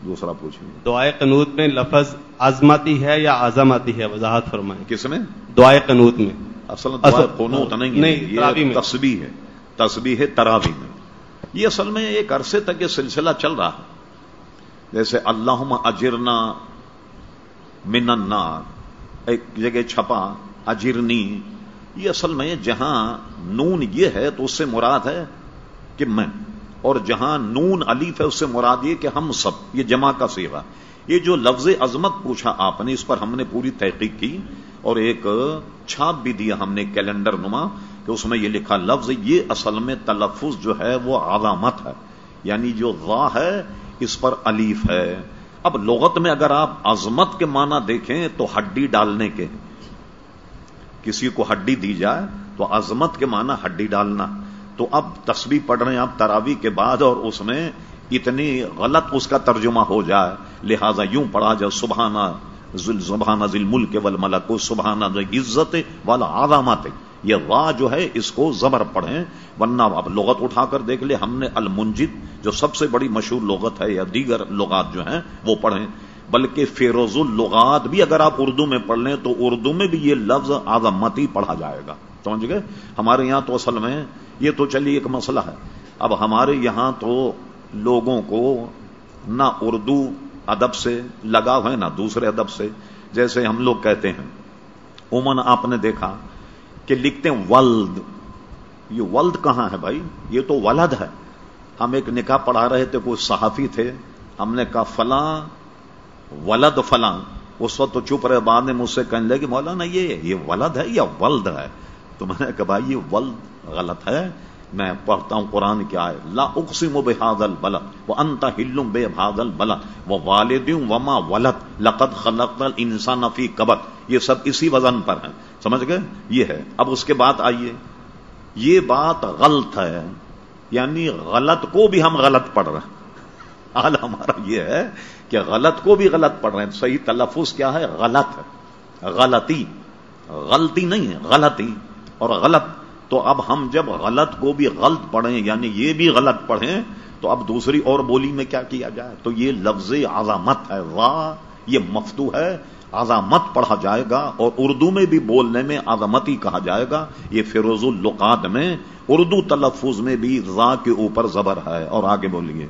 دوسرا پوچھیں دعائے قنوت میں لفظ عظمتی ہے یا عظمتی ہے؟ وضاحت فرمائیں۔ کس میں؟ دعائے قنوت میں۔ اصل قنوت نہیں یہ۔ تسبیح ہے۔ تسبیح ہے تراوی میں۔ یہ اصل میں ایک عرصے تک یہ سلسلہ چل رہا ہے۔ جیسے اللہم اجرنا من النار ایک جگہ چھپا اجرنی۔ یہ اصل میں جہاں نون یہ ہے تو اس سے مراد ہے کہ میں۔ اور جہاں نون علیف ہے، اس سے مراد یہ کہ ہم سب، یہ جمع کا سیوا۔ یہ جو لفظ عظمت پوچھا آپ نے، اس پر ہم نے پوری تحقیق کی اور ایک چھاپ بھی دیا ہم نے کیلنڈر نما کہ اس میں یہ لکھا لفظ، یہ اصل میں تلفظ جو ہے وہ علامت ہے۔ یعنی جو وا ہے، اس پر علیف ہے۔ اب لغت میں اگر آپ عظمت کے معنی دیکھیں تو ہڈی ڈالنے کے۔ کسی کو ہڈی دی جائے تو عظمت کے معنی ہڈی ڈالنا۔ تو اب تسبیح پڑھ رہے ہیں آپ تراوی کے بعد اور اس میں اتنی غلط اس کا ترجمہ ہو جائے۔ لہذا یوں پڑھا جائے سبحانہ ذل سبحانہ ذل ملک ول ملک سبحانہ عزت والا علامات یہ وا جو ہے، اس کو زبر پڑھیں۔ ورنہ اب لغت اٹھا کر دیکھ لے ہم نے المنجد، جو سب سے بڑی مشہور لغت ہے، یا دیگر لغات جو ہیں، وہ پڑھیں۔ بلکہ فیروز اللغات بھی اگر آپ اردو میں پڑھ لیں، تو اردو میں بھی یہ لفظ آزمتی پڑھا جائے گا۔ سمجھ گئے؟ ہمارے یہاں تو اصل میں یہ تو چلیے ایک مسئلہ ہے۔ اب ہمارے یہاں تو لوگوں کو نہ اردو ادب سے لگاؤ ہے، نہ دوسرے ادب سے۔ جیسے ہم لوگ کہتے ہیں، عموماً آپ نے دیکھا کہ لکھتے ہیں ولد۔ یہ ولد کہاں ہے بھائی؟ یہ تو ولد ہے۔ ہم ایک نکاح پڑھا رہے تھے، کوئی صحافی تھے۔ ہم نے کہا، فلاں ولد فلاں اس وقت تو چپ رہے، بعد میں مجھ سے کہنے لگے، مولانا، یہ یہ ولد ہے یا ولد ہے؟ تو میں نے کہا بھائی یہ ولد غلط ہے، میں پڑھتا ہوں قرآن کیا ہے لا اقسم بهذا البلد وانت حل بهذا البلد ووالد وما ولد، لقد خلقنا الانسان في كبد یہ سب اسی وزن پر ہیں۔ سمجھ گئے؟ یہ ہے۔ اب اس کے بعد آئیے۔ یہ بات غلط ہے یعنی غلط کو بھی ہم غلط پڑھ رہے ہیں۔ حال ہمارا یہ ہے کہ غلط کو بھی غلط پڑھ رہے ہیں۔ صحیح تلفظ کیا ہے؟ غلط ہے۔ غلطی۔ غلطی نہیں ہے، غلطی۔ اور غلط تو اب ہم جب غلط کو بھی غلط پڑھیں یعنی یہ بھی غلط پڑھیں، تو اب دوسری اور بولی میں کیا کیا جائے؟ تو یہ لفظ عظامت ہے، وا، یہ مفتو ہے عظامت پڑھا جائے گا اور اردو میں بھی بولنے میں عظمتی کہا جائے گا۔ یہ فیروز اللقات میں، اردو تلفظ میں بھی را کے اوپر زبر ہے۔ اور آگے بولیے۔